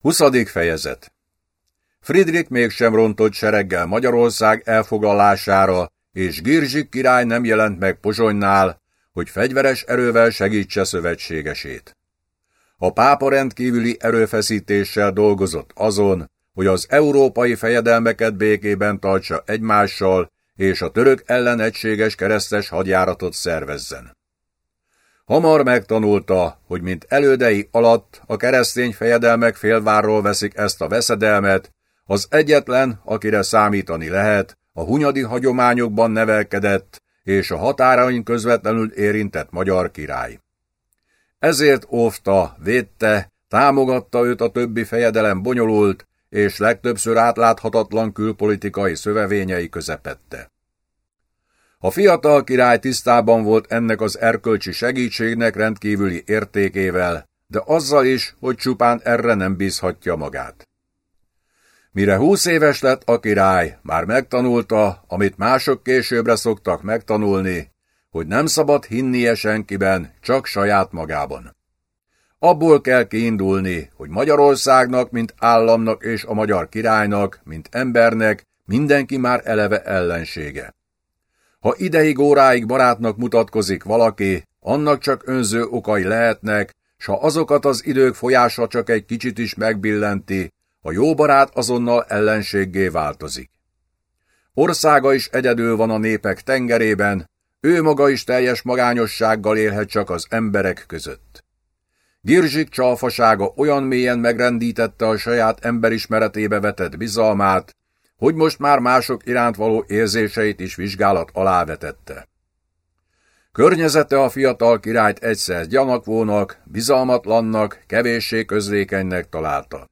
20. fejezet Friedrich mégsem rontott sereggel Magyarország elfoglalására, és Girzsik király nem jelent meg Pozsonynál, hogy fegyveres erővel segítse szövetségesét. A pápa rendkívüli erőfeszítéssel dolgozott azon, hogy az európai fejedelmeket békében tartsa egymással, és a török ellen egységes keresztes hadjáratot szervezzen. Hamar megtanulta, hogy mint elődei alatt a keresztény fejedelmek félvárról veszik ezt a veszedelmet, az egyetlen, akire számítani lehet, a hunyadi hagyományokban nevelkedett és a határain közvetlenül érintett magyar király. Ezért óvta, védte, támogatta őt a többi fejedelem bonyolult és legtöbbször átláthatatlan külpolitikai szövevényei közepette. A fiatal király tisztában volt ennek az erkölcsi segítségnek rendkívüli értékével, de azzal is, hogy csupán erre nem bízhatja magát. Mire húsz éves lett a király, már megtanulta, amit mások későbbre szoktak megtanulni, hogy nem szabad hinnie senkiben, csak saját magában. Abból kell kiindulni, hogy Magyarországnak, mint államnak és a magyar királynak, mint embernek, mindenki már eleve ellensége. Ha ideig óráig barátnak mutatkozik valaki, annak csak önző okai lehetnek, s ha azokat az idők folyása csak egy kicsit is megbillenti, a jó barát azonnal ellenséggé változik. Országa is egyedül van a népek tengerében, ő maga is teljes magányossággal élhet csak az emberek között. Girzsik csalfasága olyan mélyen megrendítette a saját emberismeretébe vetett bizalmát, hogy most már mások iránt való érzéseit is vizsgálat alá vetette. Környezete a fiatal királyt egyszer gyanakvónak, bizalmatlannak, kevéssé közlékenynek találta.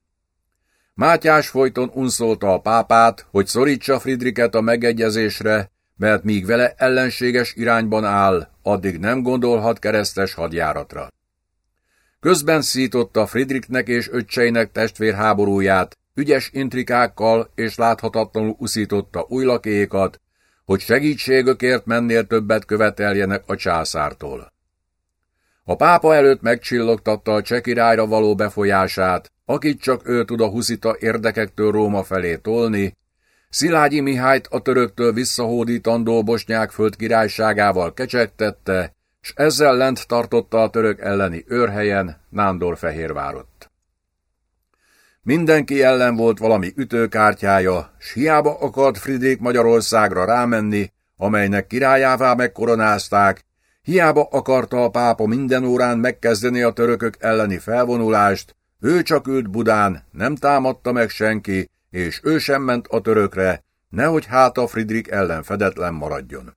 Mátyás folyton unszolta a pápát, hogy szorítsa Friedriket a megegyezésre, mert míg vele ellenséges irányban áll, addig nem gondolhat keresztes hadjáratra. Közben szította Friedrichnek és öccseinek testvérháborúját, ügyes intrikákkal és láthatatlanul uszította új lakékat, hogy segítségökért mennél többet követeljenek a császártól. A pápa előtt megcsillogtatta a cseh királyra való befolyását, akit csak ő tud a huszita érdekektől Róma felé tolni, Szilágyi Mihályt a töröktől visszahódítandó bosnyák föld királyságával kecsegtette, s ezzel lent tartotta a török elleni őrhelyen Nándorfehérvárot. Mindenki ellen volt valami ütőkártyája, s hiába akart Friedrich Magyarországra rámenni, amelynek királyává megkoronázták, hiába akarta a pápa minden órán megkezdeni a törökök elleni felvonulást, ő csak ült Budán, nem támadta meg senki, és ő sem ment a törökre, nehogy hát a Friedrich ellen fedetlen maradjon.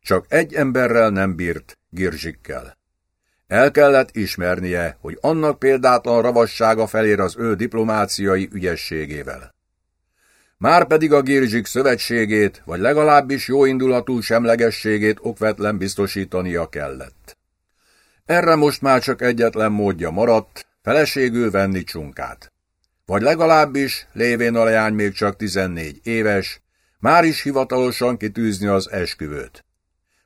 Csak egy emberrel nem bírt, Girzsikkel. El kellett ismernie, hogy annak példátlan ravassága felér az ő diplomáciai ügyességével. Márpedig a Girzsik szövetségét, vagy legalábbis jóindulatú semlegességét okvetlen biztosítania kellett. Erre most már csak egyetlen módja maradt, feleségül venni csunkát. Vagy legalábbis, lévén a leány még csak 14 éves, már is hivatalosan kitűzni az esküvőt.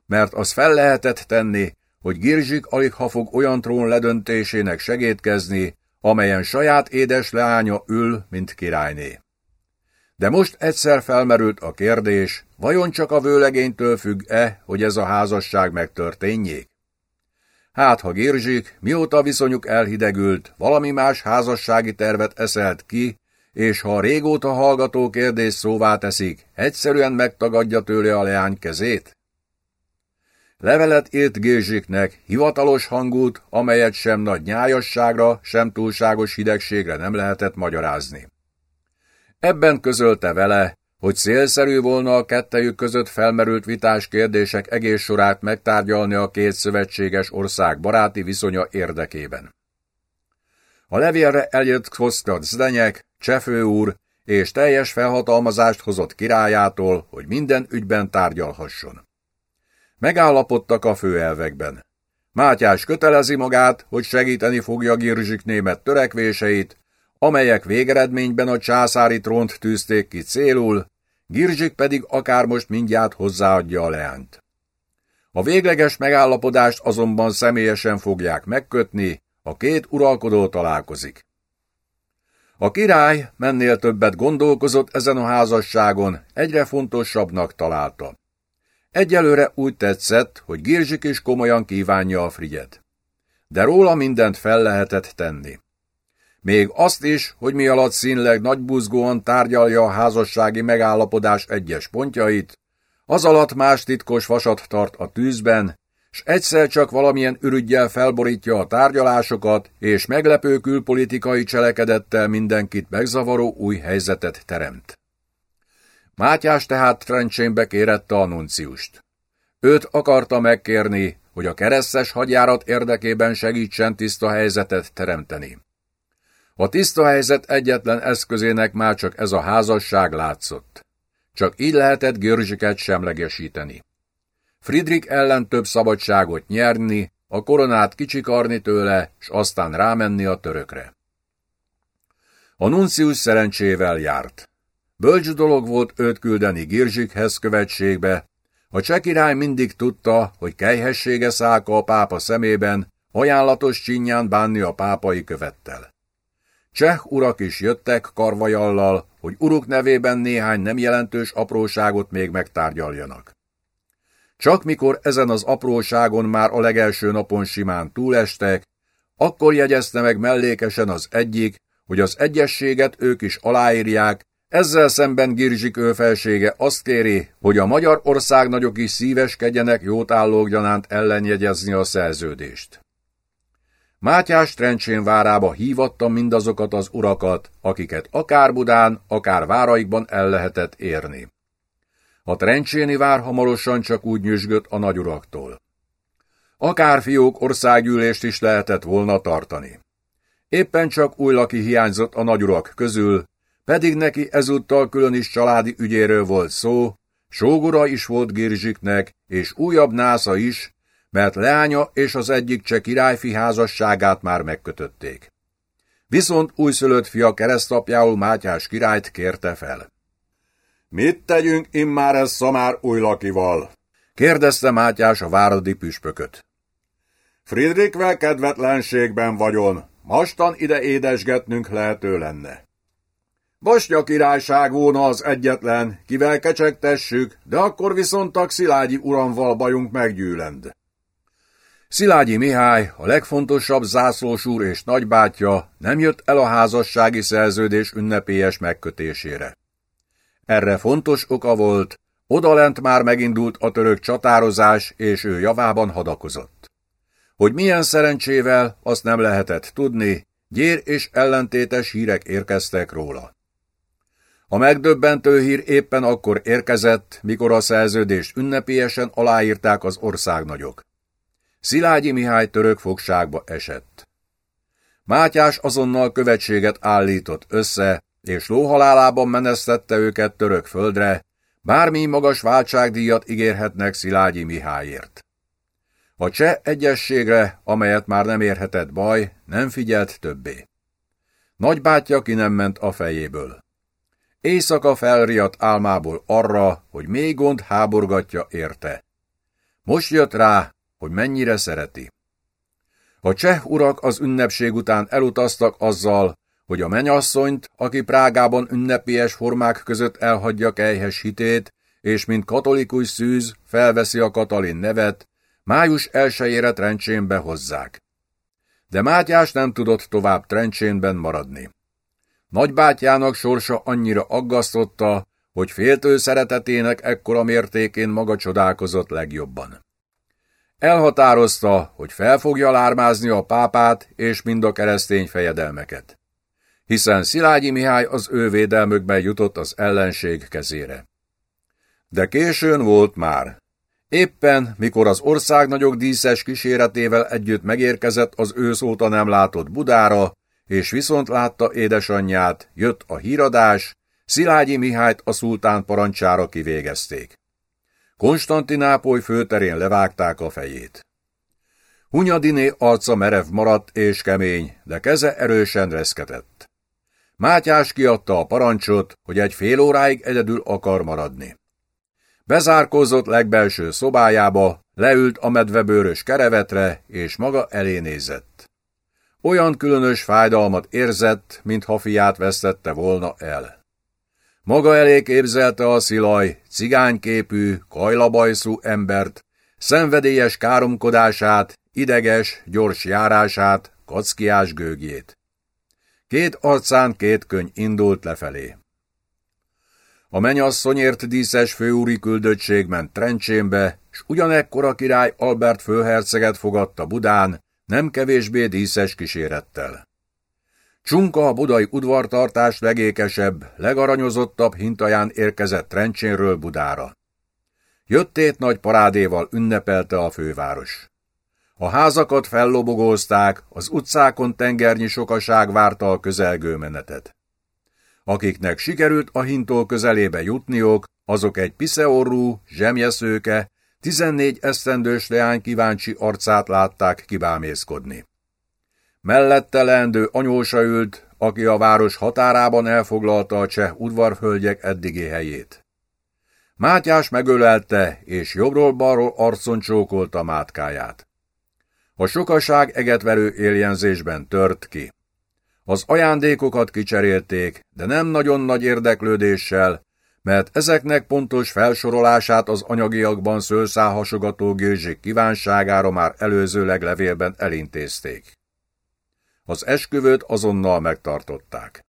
Mert az fel lehetett tenni, hogy Girzsik alig ha fog olyan trón ledöntésének segítkezni, amelyen saját édes leánya ül, mint királyné. De most egyszer felmerült a kérdés, vajon csak a vőlegénytől függ-e, hogy ez a házasság megtörténjék? Hát, ha Girzsik, mióta viszonyuk elhidegült, valami más házassági tervet eszelt ki, és ha a régóta hallgató kérdés szóvá teszik, egyszerűen megtagadja tőle a leány kezét? Levelet írt Gézsiknek, hivatalos hangút, amelyet sem nagy nyájasságra, sem túlságos hidegségre nem lehetett magyarázni. Ebben közölte vele, hogy szélszerű volna a kettejük között felmerült vitás kérdések egész sorát megtárgyalni a két szövetséges ország baráti viszonya érdekében. A levélre eljött Kosztad Zdenyek, Csefő úr, és teljes felhatalmazást hozott királyától, hogy minden ügyben tárgyalhasson. Megállapodtak a főelvekben. Mátyás kötelezi magát, hogy segíteni fogja Girzsik német törekvéseit, amelyek végeredményben a császári trónt tűzték ki célul, Girzsik pedig akár most mindjárt hozzáadja a leányt. A végleges megállapodást azonban személyesen fogják megkötni, a két uralkodó találkozik. A király mennél többet gondolkozott ezen a házasságon, egyre fontosabbnak találta. Egyelőre úgy tetszett, hogy Girzsik is komolyan kívánja a Frigyet. De róla mindent fel lehetett tenni. Még azt is, hogy mi alatt színleg nagybuzgóan tárgyalja a házassági megállapodás egyes pontjait, az alatt más titkos vasat tart a tűzben, s egyszer csak valamilyen ürügyjel felborítja a tárgyalásokat, és meglepő külpolitikai cselekedettel mindenkit megzavaró új helyzetet teremt. Mátyás tehát Trencsénbe kérette a nunciust. Őt akarta megkérni, hogy a keresztes hadjárat érdekében segítsen tiszta helyzetet teremteni. A tiszta helyzet egyetlen eszközének már csak ez a házasság látszott. Csak így lehetett Görzsiket semlegesíteni. Friedrich ellen több szabadságot nyerni, a koronát kicsikarni tőle, s aztán rámenni a törökre. A nuncius szerencsével járt. Bölcs dolog volt őt küldeni Girzsikhez követségbe, a cseh király mindig tudta, hogy kejhessége szálka a pápa szemében, ajánlatos csinyán bánni a pápai követtel. Cseh urak is jöttek karvajallal, hogy uruk nevében néhány nem jelentős apróságot még megtárgyaljanak. Csak mikor ezen az apróságon már a legelső napon simán túlestek, akkor jegyezte meg mellékesen az egyik, hogy az egyességet ők is aláírják, ezzel szemben Girzsik ő felsége azt kéri, hogy a magyar országnagyok is szíveskedjenek jótállók gyanánt ellenjegyezni a szerződést. Mátyás Trencsén várába hívatta mindazokat az urakat, akiket akár Budán, akár váraikban el lehetett érni. A Trencséni vár hamarosan csak úgy nyüzsgött a nagyuraktól. Akár fiók országgyűlést is lehetett volna tartani. Éppen csak új laki hiányzott a nagyurak közül, pedig neki ezúttal külön is családi ügyéről volt szó, sógora is volt Girzsiknek, és újabb násza is, mert leánya és az egyik cseh királyfi házasságát már megkötötték. Viszont újszülött fia keresztapjául Mátyás királyt kérte fel. Mit tegyünk immár ez szamár új lakival? kérdezte Mátyás a váradi püspököt. Friedrichvel kedvetlenségben vagyon, mastan ide édesgetnünk lehető lenne. Bosnya királyság volna az egyetlen, kivel kecsegtessük, de akkor viszont a Szilágyi uramval bajunk meggyűlend. Szilágyi Mihály, a legfontosabb zászlós úr és nagybátyja nem jött el a házassági szerződés ünnepélyes megkötésére. Erre fontos oka volt, odalent már megindult a török csatározás, és ő javában hadakozott. Hogy milyen szerencsével, azt nem lehetett tudni, gyér és ellentétes hírek érkeztek róla. A megdöbbentő hír éppen akkor érkezett, mikor a szerződést ünnepélyesen aláírták az országnagyok. Szilágyi Mihály török fogságba esett. Mátyás azonnal követséget állított össze, és lóhalálában menesztette őket török földre, bármi magas váltságdíjat ígérhetnek Szilágyi Mihályért. A cseh egyességre, amelyet már nem érhetett baj, nem figyelt többé. Nagybátyja ki nem ment a fejéből. Éjszaka felriadt álmából arra, hogy még gond háborgatja érte. Most jött rá, hogy mennyire szereti. A cseh urak az ünnepség után elutaztak azzal, hogy a menyasszonyt, aki Prágában ünnepélyes formák között elhagyja kejhes hitét, és mint katolikus szűz felveszi a Katalin nevet, május elsőjére Trencsénbe hozzák. De Mátyás nem tudott tovább Trencsénben maradni. Nagybátyjának sorsa annyira aggasztotta, hogy féltő szeretetének ekkora mértékén maga csodálkozott legjobban. Elhatározta, hogy fel fogja lármázni a pápát és mind a keresztény fejedelmeket. Hiszen Szilágyi Mihály az ő védelmükben jutott az ellenség kezére. De későn volt már. Éppen, mikor az ország nagyok díszes kíséretével együtt megérkezett az ősz óta nem látott Budára, és viszont látta édesanyját, jött a híradás, Szilágyi Mihályt a szultán parancsára kivégezték. Konstantinápoly főterén levágták a fejét. Hunyadiné arca merev maradt és kemény, de keze erősen reszketett. Mátyás kiadta a parancsot, hogy egy fél óráig egyedül akar maradni. Bezárkózott legbelső szobájába, leült a medvebőrös kerevetre, és maga elé nézett. Olyan különös fájdalmat érzett, mintha fiát vesztette volna el. Maga elé képzelte a szilaj, cigányképű, kajlabajszú embert, szenvedélyes káromkodását, ideges, gyors járását, kockiás gőgjét. Két arcán két könyv indult lefelé. A menyasszonyért díszes főúri küldöttség ment Trencsénbe, s ugyanekkor a király Albert főherceget fogadta Budán, nem kevésbé díszes kísérettel. Csunka a budai udvartartás legékesebb, legaranyozottabb hintaján érkezett Trencsénről Budára. Jöttét nagy parádéval ünnepelte a főváros. A házakat fellobogózták, az utcákon tengernyi sokaság várta a közelgő menetet. Akiknek sikerült a hintó közelébe jutniok, azok egy piszeorrú, zsemjeszőke, tizennégy esztendős leány kíváncsi arcát látták kibámészkodni. Mellette leendő anyósa ült, aki a város határában elfoglalta a cseh udvarhölgyek eddigi helyét. Mátyás megölelte, és jobbról-balról arcon csókolta mátkáját. A sokaság egetverő éljenzésben tört ki. Az ajándékokat kicserélték, de nem nagyon nagy érdeklődéssel, mert ezeknek pontos felsorolását az anyagiakban szőrszálhasogató Gézsik kívánságára már előzőleg levélben elintézték. Az esküvőt azonnal megtartották.